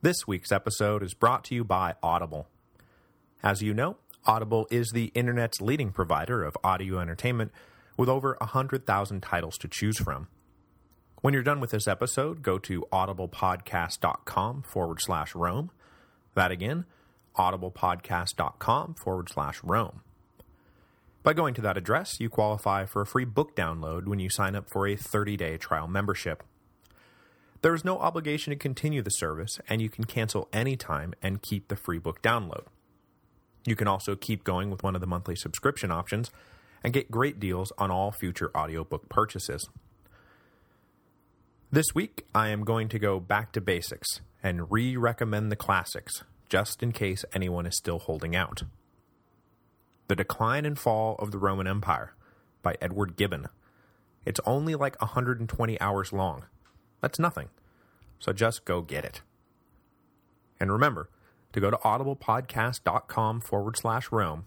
This week's episode is brought to you by Audible. As you know, Audible is the internet's leading provider of audio entertainment with over 100,000 titles to choose from. When you're done with this episode, go to audiblepodcast.com forward slash Rome. That again, audiblepodcast.com forward slash Rome. By going to that address, you qualify for a free book download when you sign up for a 30-day trial membership. There is no obligation to continue the service, and you can cancel anytime and keep the free book download. You can also keep going with one of the monthly subscription options and get great deals on all future audiobook purchases. This week, I am going to go back to basics and re-recommend the classics, just in case anyone is still holding out. The Decline and Fall of the Roman Empire by Edward Gibbon. It's only like 120 hours long. That's nothing. So just go get it. And remember to go to audiblepodcast.com forward slash Rome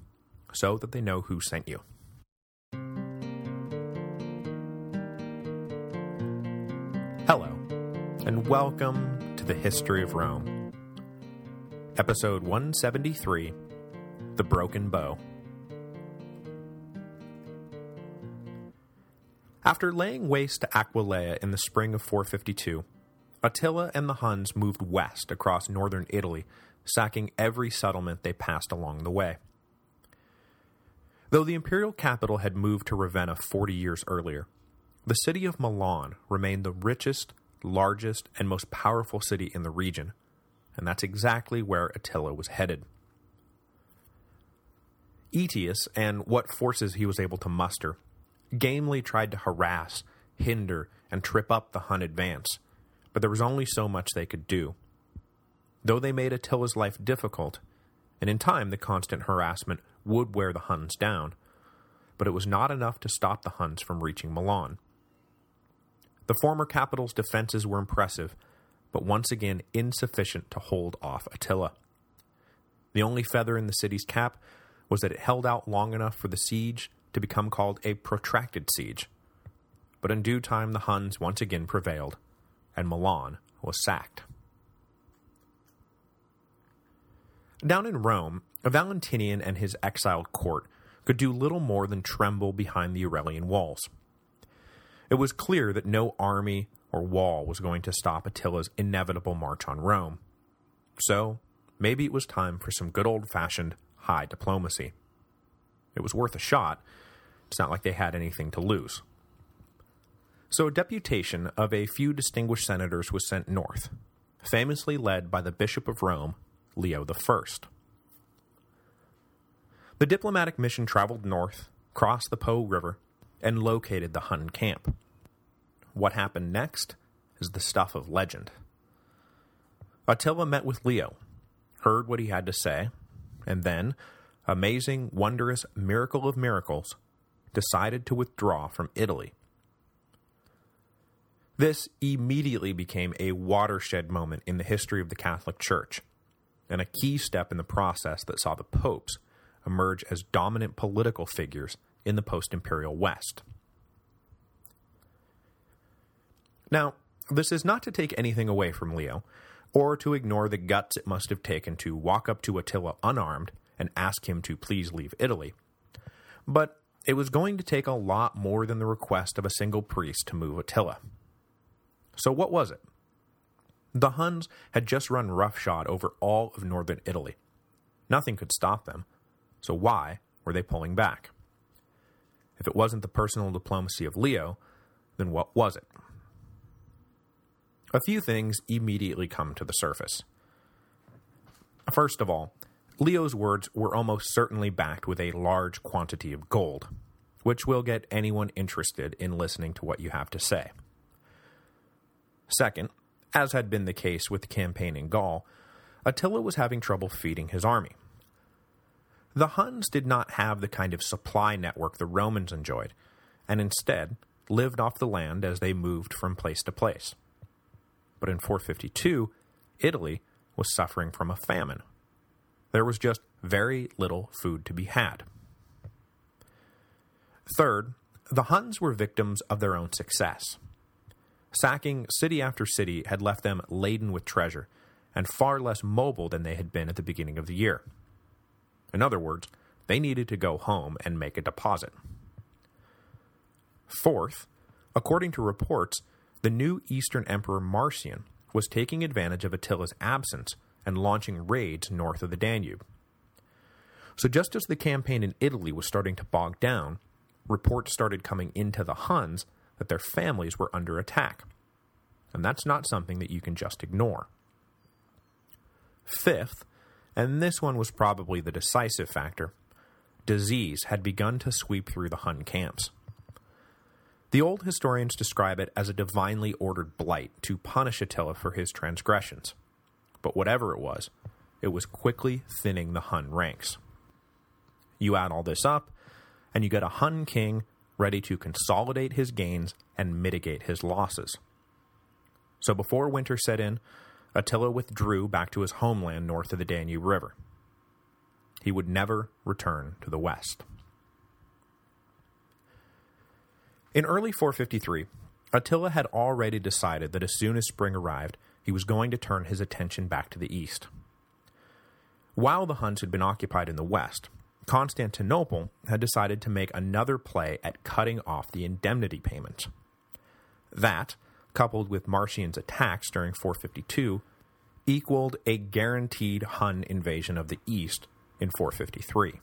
so that they know who sent you. Hello, and welcome to the History of Rome. Episode 173, The Broken Bow. After laying waste to Aquileia in the spring of 452, Attila and the Huns moved west across northern Italy, sacking every settlement they passed along the way. Though the imperial capital had moved to Ravenna 40 years earlier, the city of Milan remained the richest, largest, and most powerful city in the region, and that's exactly where Attila was headed. Aetius, and what forces he was able to muster, gamely tried to harass, hinder, and trip up the Hun advance, but there was only so much they could do. Though they made Attila's life difficult, and in time the constant harassment would wear the Huns down, but it was not enough to stop the Huns from reaching Milan. The former capital's defenses were impressive, but once again insufficient to hold off Attila. The only feather in the city's cap was that it held out long enough for the siege to become called a protracted siege. But in due time the Huns once again prevailed, and Milan was sacked. Down in Rome, Valentinian and his exiled court could do little more than tremble behind the Aurelian walls. It was clear that no army or wall was going to stop Attila's inevitable march on Rome. So, maybe it was time for some good old-fashioned high diplomacy. It was worth a shot. It's not like they had anything to lose. So a deputation of a few distinguished senators was sent north, famously led by the Bishop of Rome, Leo I. The diplomatic mission traveled north, crossed the Po River, and located the Hun camp. What happened next is the stuff of legend. Attila met with Leo, heard what he had to say, and then, amazing, wondrous miracle of miracles, decided to withdraw from Italy. This immediately became a watershed moment in the history of the Catholic Church, and a key step in the process that saw the popes emerge as dominant political figures in the post-imperial West. Now, this is not to take anything away from Leo, or to ignore the guts it must have taken to walk up to Attila unarmed and ask him to please leave Italy. But it was going to take a lot more than the request of a single priest to move Attila. So what was it? The Huns had just run roughshod over all of northern Italy. Nothing could stop them, so why were they pulling back? If it wasn't the personal diplomacy of Leo, then what was it? A few things immediately come to the surface. First of all, Leo's words were almost certainly backed with a large quantity of gold, which will get anyone interested in listening to what you have to say. Second, as had been the case with the campaign in Gaul, Attila was having trouble feeding his army. The Huns did not have the kind of supply network the Romans enjoyed, and instead lived off the land as they moved from place to place. But in 452, Italy was suffering from a famine. There was just very little food to be had. Third, the Huns were victims of their own success. Sacking city after city had left them laden with treasure, and far less mobile than they had been at the beginning of the year. In other words, they needed to go home and make a deposit. Fourth, according to reports, the new Eastern Emperor Marcian was taking advantage of Attila's absence and launching raids north of the Danube. So just as the campaign in Italy was starting to bog down, reports started coming into the Huns that their families were under attack. And that's not something that you can just ignore. Fifth, and this one was probably the decisive factor, disease had begun to sweep through the Hun camps. The old historians describe it as a divinely ordered blight to punish Attila for his transgressions. But whatever it was, it was quickly thinning the Hun ranks. You add all this up, and you get a Hun king ready to consolidate his gains and mitigate his losses. So before winter set in, Attila withdrew back to his homeland north of the Danube River. He would never return to the west. In early 453, Attila had already decided that as soon as spring arrived, he was going to turn his attention back to the east. While the Huns had been occupied in the west, Constantinople had decided to make another play at cutting off the indemnity payments. That, coupled with Marcian's attacks during 452, equaled a guaranteed Hun invasion of the east in 453.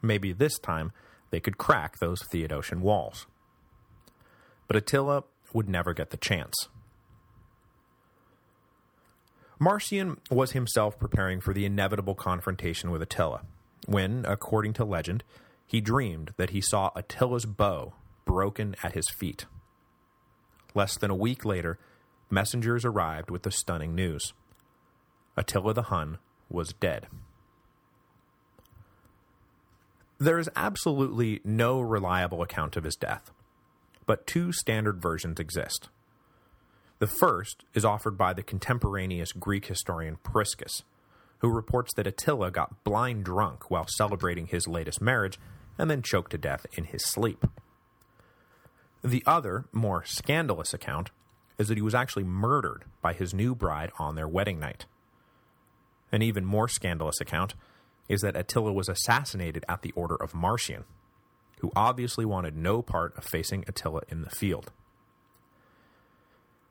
Maybe this time they could crack those Theodosian walls but Attila would never get the chance. Marcian was himself preparing for the inevitable confrontation with Attila, when, according to legend, he dreamed that he saw Attila's bow broken at his feet. Less than a week later, messengers arrived with the stunning news. Attila the Hun was dead. There is absolutely no reliable account of his death, but two standard versions exist. The first is offered by the contemporaneous Greek historian Priscus, who reports that Attila got blind drunk while celebrating his latest marriage and then choked to death in his sleep. The other, more scandalous account is that he was actually murdered by his new bride on their wedding night. An even more scandalous account is that Attila was assassinated at the order of Marcian, who obviously wanted no part of facing Attila in the field.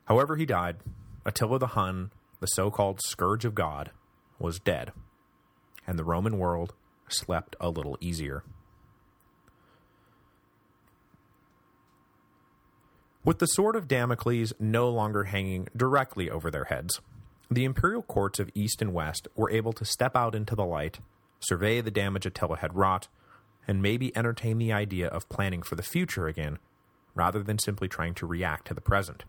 However he died, Attila the Hun, the so-called Scourge of God, was dead, and the Roman world slept a little easier. With the sword of Damocles no longer hanging directly over their heads, the imperial courts of East and West were able to step out into the light, survey the damage Attila had wrought, and maybe entertain the idea of planning for the future again, rather than simply trying to react to the present.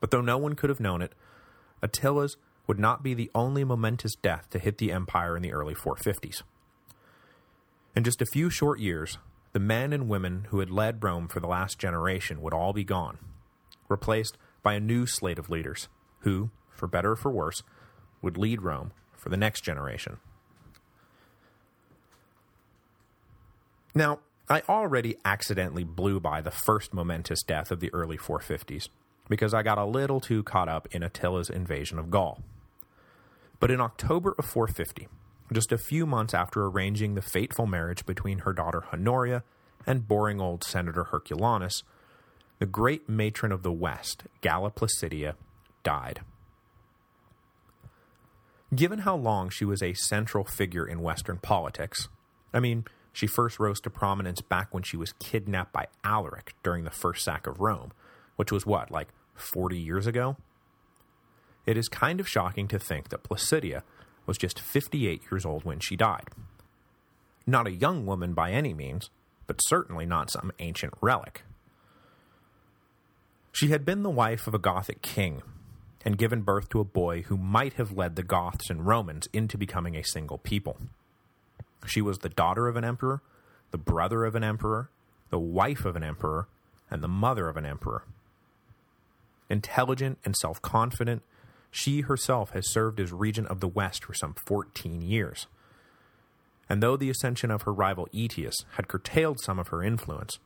But though no one could have known it, Attila's would not be the only momentous death to hit the empire in the early 450s. In just a few short years, the men and women who had led Rome for the last generation would all be gone, replaced by a new slate of leaders, who, for better or for worse, would lead Rome for the next generation. Now, I already accidentally blew by the first momentous death of the early 450s, because I got a little too caught up in Attila's invasion of Gaul. But in October of 450, just a few months after arranging the fateful marriage between her daughter Honoria and boring old Senator Herculanus, the great matron of the West, Galla Placidia, died. Given how long she was a central figure in Western politics, I mean, she first rose to prominence back when she was kidnapped by Alaric during the first sack of Rome, which was what, like 40 years ago? It is kind of shocking to think that Placidia was just 58 years old when she died. Not a young woman by any means, but certainly not some ancient relic. She had been the wife of a Gothic king, and given birth to a boy who might have led the Goths and Romans into becoming a single people. She was the daughter of an emperor, the brother of an emperor, the wife of an emperor, and the mother of an emperor. Intelligent and self-confident, she herself has served as regent of the West for some 14 years. And though the ascension of her rival Aetius had curtailed some of her influence,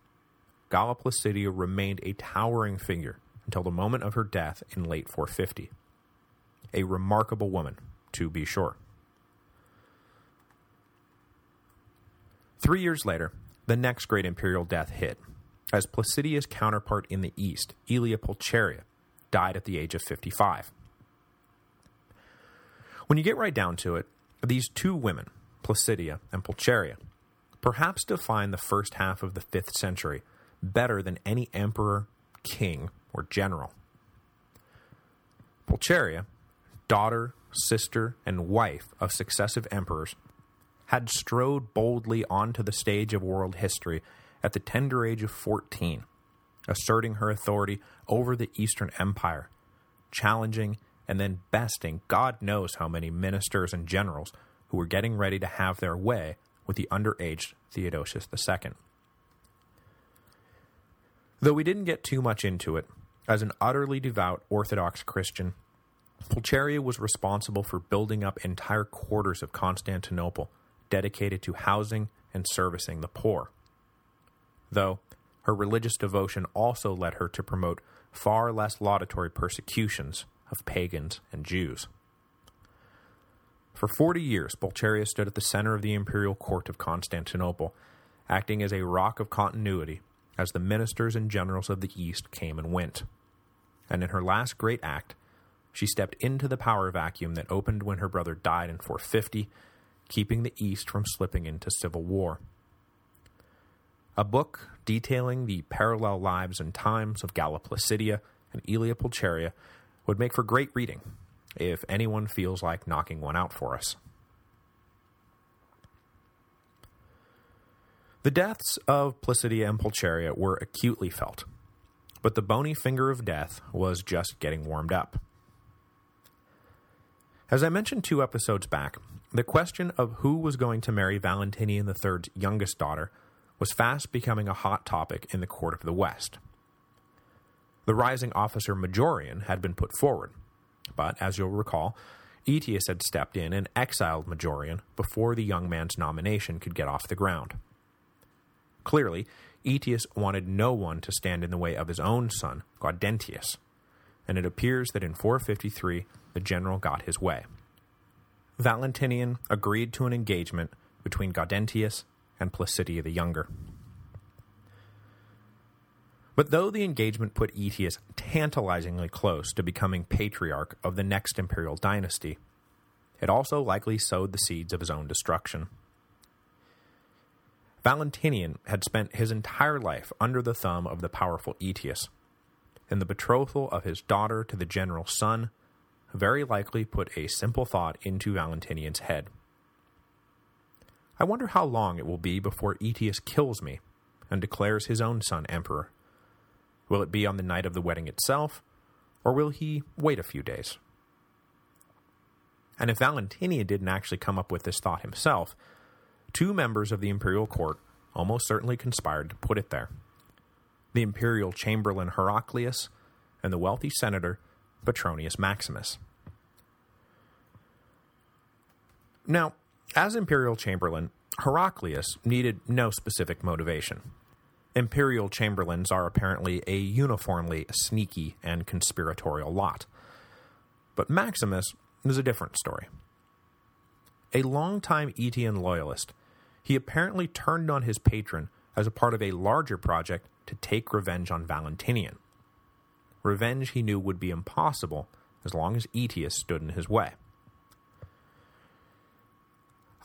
Galla Placidia remained a towering figure until the moment of her death in late 450. a remarkable woman, to be sure. Three years later, the next great imperial death hit, as Placidia's counterpart in the east, Aelia Pulcheria, died at the age of 55. When you get right down to it, these two women, Placidia and Pulcheria, perhaps define the first half of the 5th century better than any emperor, king, or general. Pulcheria, daughter, sister, and wife of successive emperors, had strode boldly onto the stage of world history at the tender age of 14, asserting her authority over the Eastern Empire, challenging and then besting God knows how many ministers and generals who were getting ready to have their way with the underage Theodosius II. Though we didn't get too much into it, as an utterly devout Orthodox Christian, Pulcheria was responsible for building up entire quarters of Constantinople dedicated to housing and servicing the poor. Though, her religious devotion also led her to promote far less laudatory persecutions of pagans and Jews. For 40 years, Pulcheria stood at the center of the imperial court of Constantinople, acting as a rock of continuity as the ministers and generals of the East came and went. And in her last great act, she stepped into the power vacuum that opened when her brother died in 450, keeping the East from slipping into civil war. A book detailing the parallel lives and times of Galla Placidia and Aelia Pulcheria would make for great reading, if anyone feels like knocking one out for us. The deaths of Placidia and Pulcheria were acutely felt, but the bony finger of death was just getting warmed up. As I mentioned two episodes back, the question of who was going to marry Valentinian III's youngest daughter was fast becoming a hot topic in the court of the West. The rising officer Majorian had been put forward, but, as you'll recall, Aetius had stepped in and exiled Majorian before the young man's nomination could get off the ground. Clearly, Aetius wanted no one to stand in the way of his own son, Gaudentius, and it appears that in 453 the general got his way. Valentinian agreed to an engagement between Gaudentius and Placidia the Younger. But though the engagement put Aetius tantalizingly close to becoming patriarch of the next imperial dynasty, it also likely sowed the seeds of his own destruction. Valentinian had spent his entire life under the thumb of the powerful Aetius, and the betrothal of his daughter to the general's son very likely put a simple thought into Valentinian's head. I wonder how long it will be before Aetius kills me and declares his own son emperor. Will it be on the night of the wedding itself, or will he wait a few days? And if Valentinian didn't actually come up with this thought himself, two members of the imperial court almost certainly conspired to put it there. The imperial chamberlain Heraclius and the wealthy senator Petronius Maximus. Now, as imperial chamberlain, Heraclius needed no specific motivation. Imperial chamberlains are apparently a uniformly sneaky and conspiratorial lot. But Maximus is a different story. A longtime Aetian loyalist, he apparently turned on his patron as a part of a larger project to take revenge on Valentinian. Revenge he knew would be impossible as long as Aetius stood in his way.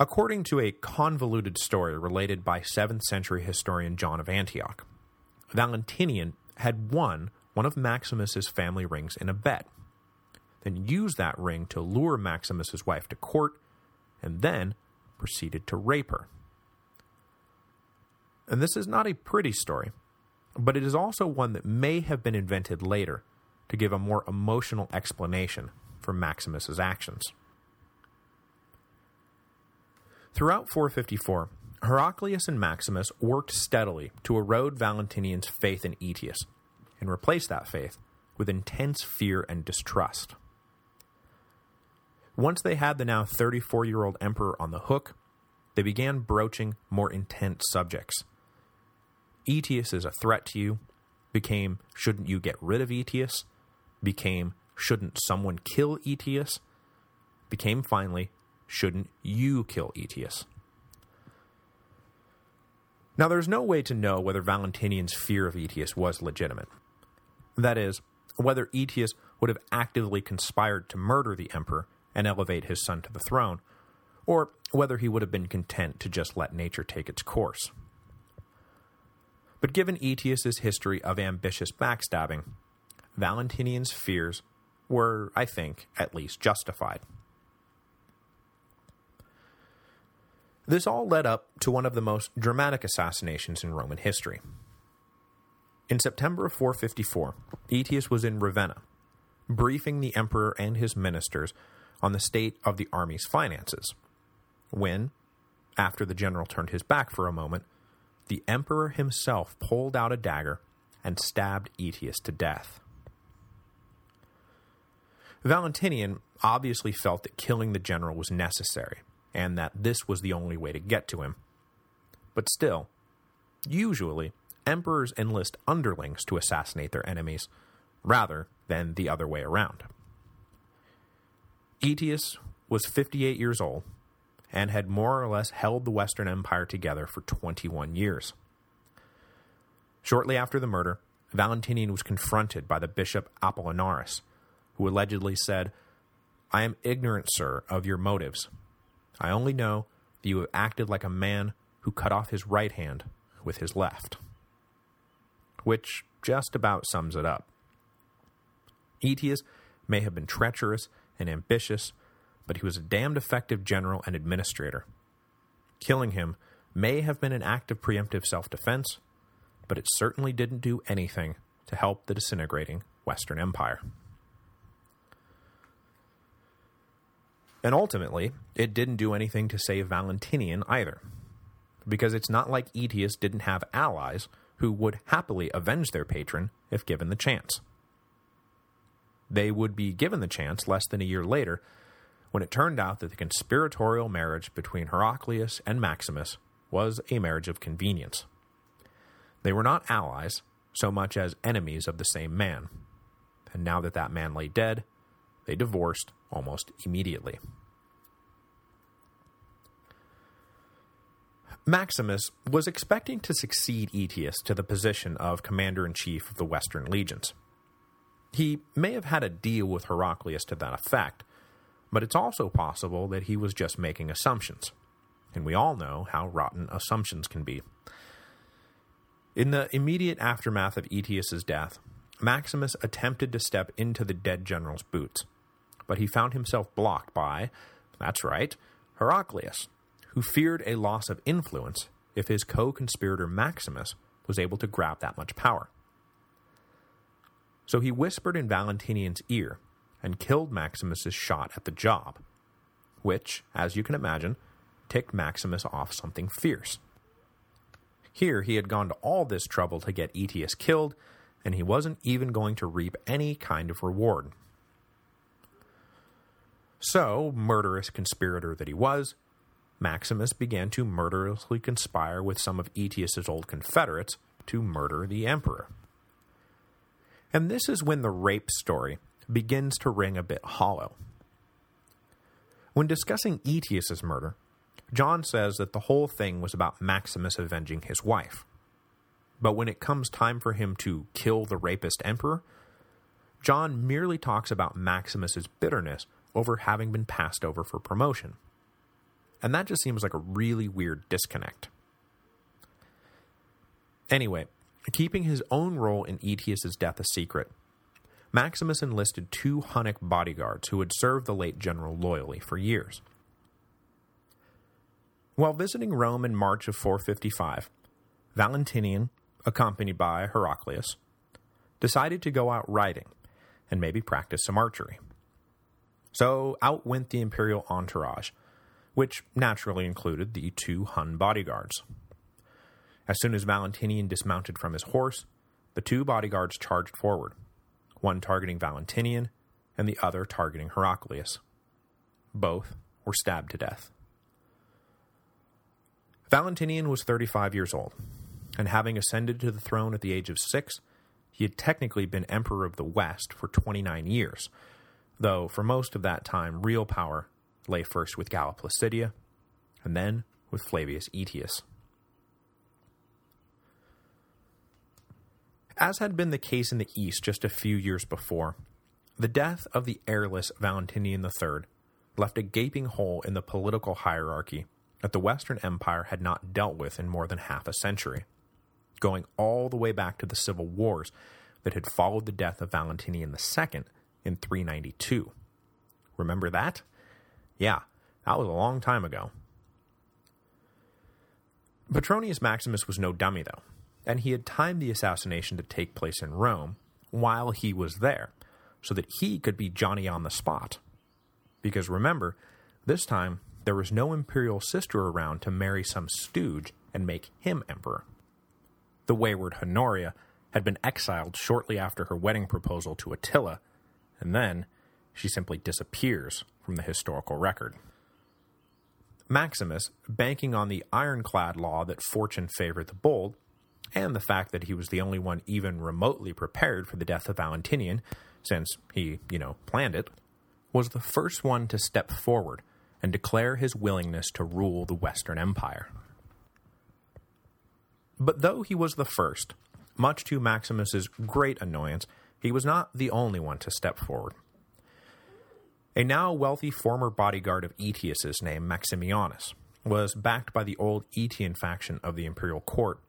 According to a convoluted story related by 7th century historian John of Antioch, Valentinian had won one of Maximus's family rings in a bet, then used that ring to lure Maximus's wife to court, and then proceeded to rape her. And this is not a pretty story, but it is also one that may have been invented later to give a more emotional explanation for Maximus's actions. Throughout 454, Heraclius and Maximus worked steadily to erode Valentinian's faith in Aetius, and replace that faith with intense fear and distrust. Once they had the now 34-year-old emperor on the hook, they began broaching more intense subjects. Aetius is a threat to you, became shouldn't you get rid of Aetius, became shouldn't someone kill Aetius, became finally, shouldn't you kill Aetius? Now there's no way to know whether Valentinian's fear of Aetius was legitimate. That is, whether Aetius would have actively conspired to murder the emperor and elevate his son to the throne, or whether he would have been content to just let nature take its course. But given Aetius's history of ambitious backstabbing, Valentinian's fears were, I think, at least justified. This all led up to one of the most dramatic assassinations in Roman history. In September of 454, Aetius was in Ravenna, briefing the emperor and his ministers on the state of the army's finances, when, after the general turned his back for a moment, the emperor himself pulled out a dagger and stabbed Aetius to death. Valentinian obviously felt that killing the general was necessary, and that this was the only way to get to him. But still, usually, emperors enlist underlings to assassinate their enemies, rather than the other way around. Aetius was 58 years old, and had more or less held the Western Empire together for 21 years. Shortly after the murder, Valentinian was confronted by the bishop Apollinaris, who allegedly said, I am ignorant, sir, of your motives. I only know that you have acted like a man who cut off his right hand with his left. Which just about sums it up. Aetius may have been treacherous and ambitious, but he was a damned effective general and administrator. Killing him may have been an act of preemptive self-defense, but it certainly didn't do anything to help the disintegrating Western Empire. And ultimately, it didn't do anything to save Valentinian either, because it's not like Aetius didn't have allies who would happily avenge their patron if given the chance. They would be given the chance less than a year later when it turned out that the conspiratorial marriage between Heraclius and Maximus was a marriage of convenience. They were not allies so much as enemies of the same man, and now that that man lay dead, they divorced almost immediately. Maximus was expecting to succeed Aetius to the position of commander-in-chief of the Western legions. He may have had a deal with Heraclius to that effect, but it's also possible that he was just making assumptions, and we all know how rotten assumptions can be. In the immediate aftermath of Aetius's death, Maximus attempted to step into the dead general's boots, but he found himself blocked by, that's right, Heraclius, who feared a loss of influence if his co-conspirator Maximus was able to grab that much power. So he whispered in Valentinian's ear and killed Maximus's shot at the job, which, as you can imagine, ticked Maximus off something fierce. Here he had gone to all this trouble to get Aetius killed, and he wasn't even going to reap any kind of reward. So, murderous conspirator that he was, Maximus began to murderously conspire with some of Aetius's old confederates to murder the emperor. And this is when the rape story begins to ring a bit hollow. When discussing Aetius's murder, John says that the whole thing was about Maximus avenging his wife. But when it comes time for him to kill the rapist emperor, John merely talks about Maximus's bitterness over having been passed over for promotion. And that just seems like a really weird disconnect. Anyway, keeping his own role in Aetius's death a secret, Maximus enlisted two Hunnic bodyguards who had served the late general loyally for years. While visiting Rome in March of 455, Valentinian, accompanied by Heraclius, decided to go out riding and maybe practice some archery. So out went the imperial entourage, which naturally included the two Hun bodyguards. As soon as Valentinian dismounted from his horse, the two bodyguards charged forward, one targeting Valentinian and the other targeting Heraclius. Both were stabbed to death. Valentinian was 35 years old, and having ascended to the throne at the age of six, he had technically been Emperor of the West for 29 years, though for most of that time real power lay first with Galla Placidia, and then with Flavius Aetius. As had been the case in the East just a few years before, the death of the heirless Valentinian III left a gaping hole in the political hierarchy that the Western Empire had not dealt with in more than half a century, going all the way back to the civil wars that had followed the death of Valentinian II in 392. Remember that? Yeah, that was a long time ago. Petronius Maximus was no dummy, though, and he had timed the assassination to take place in Rome while he was there, so that he could be Johnny on the spot. Because remember, this time there was no imperial sister around to marry some stooge and make him emperor. The wayward Honoria had been exiled shortly after her wedding proposal to Attila, and then she simply disappears from the historical record. Maximus, banking on the ironclad law that fortune favored the bold, and the fact that he was the only one even remotely prepared for the death of Valentinian, since he, you know, planned it, was the first one to step forward and declare his willingness to rule the Western Empire. But though he was the first, much to Maximus's great annoyance, he was not the only one to step forward. A now wealthy former bodyguard of Aetius's named Maximianus was backed by the old Aetian faction of the imperial court,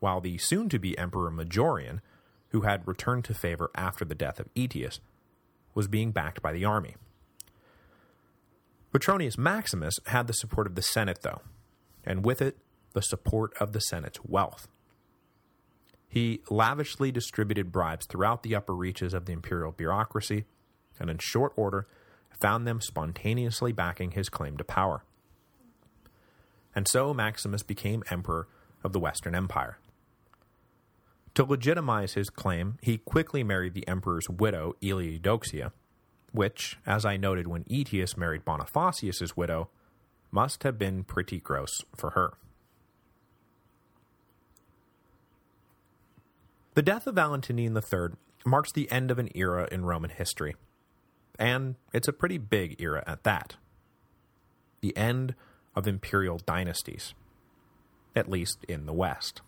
while the soon-to-be Emperor Majorian, who had returned to favor after the death of Aetius, was being backed by the army. Petronius Maximus had the support of the Senate, though, and with it, the support of the Senate's wealth. He lavishly distributed bribes throughout the upper reaches of the imperial bureaucracy, and in short order found them spontaneously backing his claim to power. And so Maximus became emperor of the Western Empire. To legitimize his claim, he quickly married the emperor's widow, Eudoxia, which, as I noted when Aetius married Bonifacius's widow, must have been pretty gross for her. The death of Valentinian III marks the end of an era in Roman history, and it's a pretty big era at that. The end of imperial dynasties, at least in the West.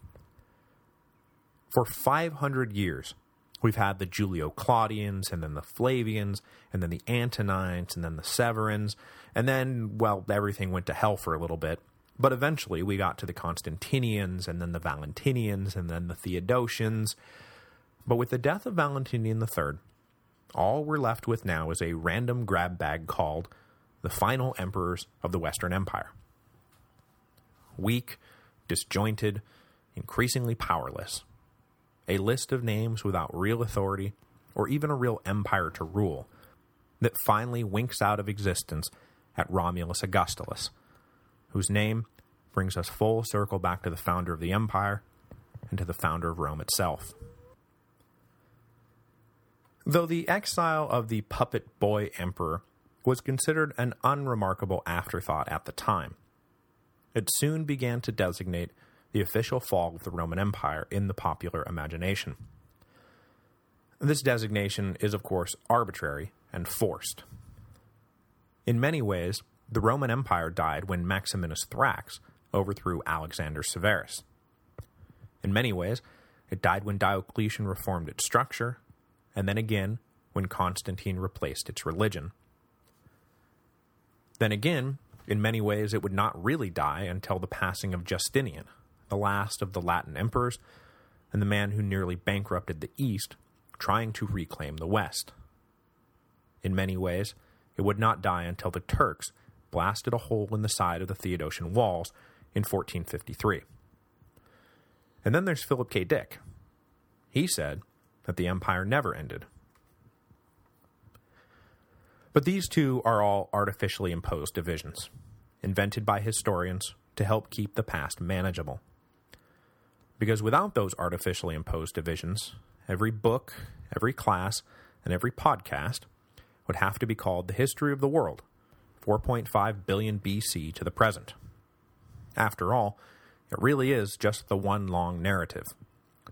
For 500 years, We've had the Julio-Claudians, and then the Flavians, and then the Antonines, and then the Severans, and then, well, everything went to hell for a little bit. But eventually we got to the Constantinians, and then the Valentinians, and then the Theodosians. But with the death of Valentinian III, all we're left with now is a random grab bag called the final emperors of the Western Empire. Weak, disjointed, increasingly powerless, a list of names without real authority, or even a real empire to rule, that finally winks out of existence at Romulus Augustulus, whose name brings us full circle back to the founder of the empire and to the founder of Rome itself. Though the exile of the puppet boy emperor was considered an unremarkable afterthought at the time, it soon began to designate the official fall of the Roman Empire in the popular imagination. This designation is, of course, arbitrary and forced. In many ways, the Roman Empire died when Maximinus Thrax overthrew Alexander Severus. In many ways, it died when Diocletian reformed its structure, and then again when Constantine replaced its religion. Then again, in many ways it would not really die until the passing of Justinian, the last of the Latin emperors, and the man who nearly bankrupted the East, trying to reclaim the West. In many ways, it would not die until the Turks blasted a hole in the side of the Theodosian walls in 1453. And then there's Philip K. Dick. He said that the empire never ended. But these two are all artificially imposed divisions, invented by historians to help keep the past manageable because without those artificially imposed divisions, every book, every class, and every podcast would have to be called The History of the World, 4.5 billion BC to the present. After all, it really is just the one long narrative,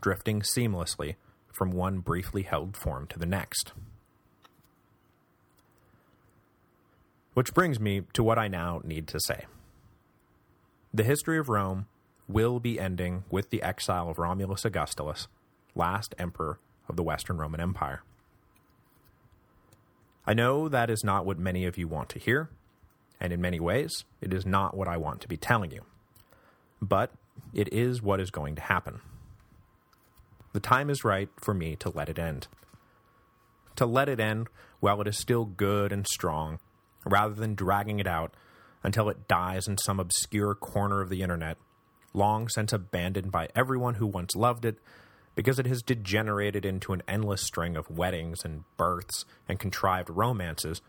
drifting seamlessly from one briefly held form to the next. Which brings me to what I now need to say. The history of Rome will be ending with the exile of Romulus Augustulus, last emperor of the Western Roman Empire. I know that is not what many of you want to hear, and in many ways, it is not what I want to be telling you. But it is what is going to happen. The time is right for me to let it end. To let it end while it is still good and strong, rather than dragging it out until it dies in some obscure corner of the internet, long since abandoned by everyone who once loved it, because it has degenerated into an endless string of weddings and births and contrived romances,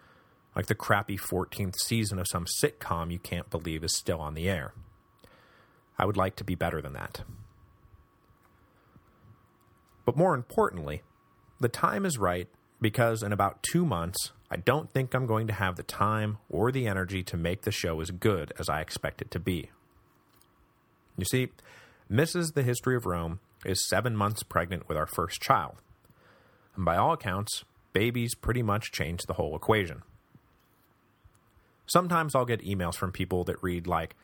like the crappy 14th season of some sitcom you can't believe is still on the air. I would like to be better than that. But more importantly, the time is right because in about two months, I don't think I'm going to have the time or the energy to make the show as good as I expect it to be. You see, Mrs. The History of Rome is seven months pregnant with our first child. And by all accounts, babies pretty much change the whole equation. Sometimes I'll get emails from people that read like,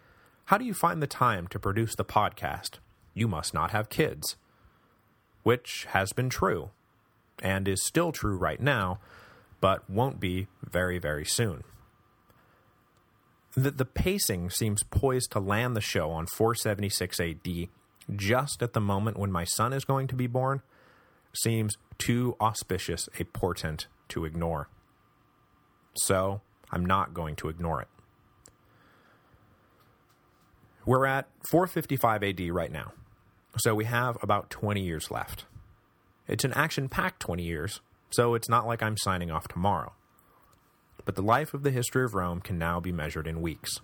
How do you find the time to produce the podcast? You must not have kids. Which has been true, and is still true right now, but won't be very, very soon. The, the pacing seems poised to land the show on 476 AD just at the moment when my son is going to be born seems too auspicious a portent to ignore. So, I'm not going to ignore it. We're at 455 AD right now, so we have about 20 years left. It's an action-packed 20 years, so it's not like I'm signing off tomorrow. But the life of the history of Rome can now be measured in weeks.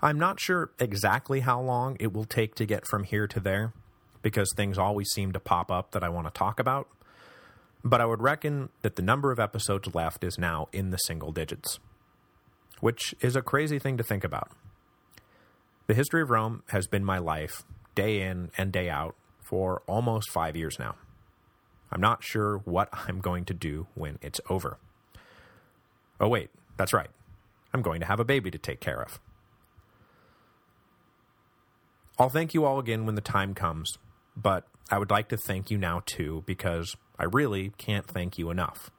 I'm not sure exactly how long it will take to get from here to there, because things always seem to pop up that I want to talk about, but I would reckon that the number of episodes left is now in the single digits, which is a crazy thing to think about. The history of Rome has been my life, day in and day out, for almost five years now. I'm not sure what I'm going to do when it's over. Oh wait, that's right. I'm going to have a baby to take care of. I'll thank you all again when the time comes, but I would like to thank you now too because I really can't thank you enough.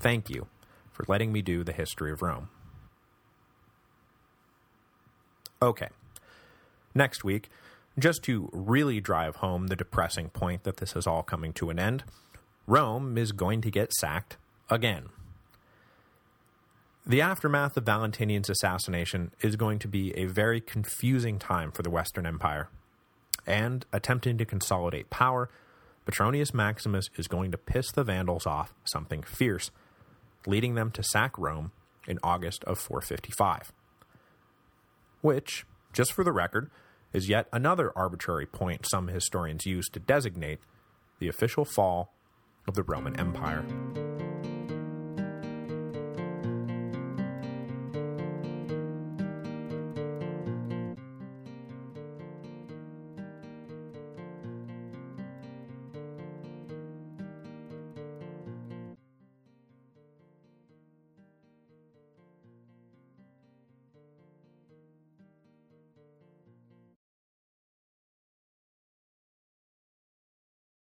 Thank you for letting me do the history of Rome. Okay, next week, just to really drive home the depressing point that this is all coming to an end, Rome is going to get sacked again. The aftermath of Valentinian's assassination is going to be a very confusing time for the Western Empire, and attempting to consolidate power, Petronius Maximus is going to piss the Vandals off something fierce, leading them to sack Rome in August of 455. Which, just for the record, is yet another arbitrary point some historians use to designate the official fall of the Roman Empire.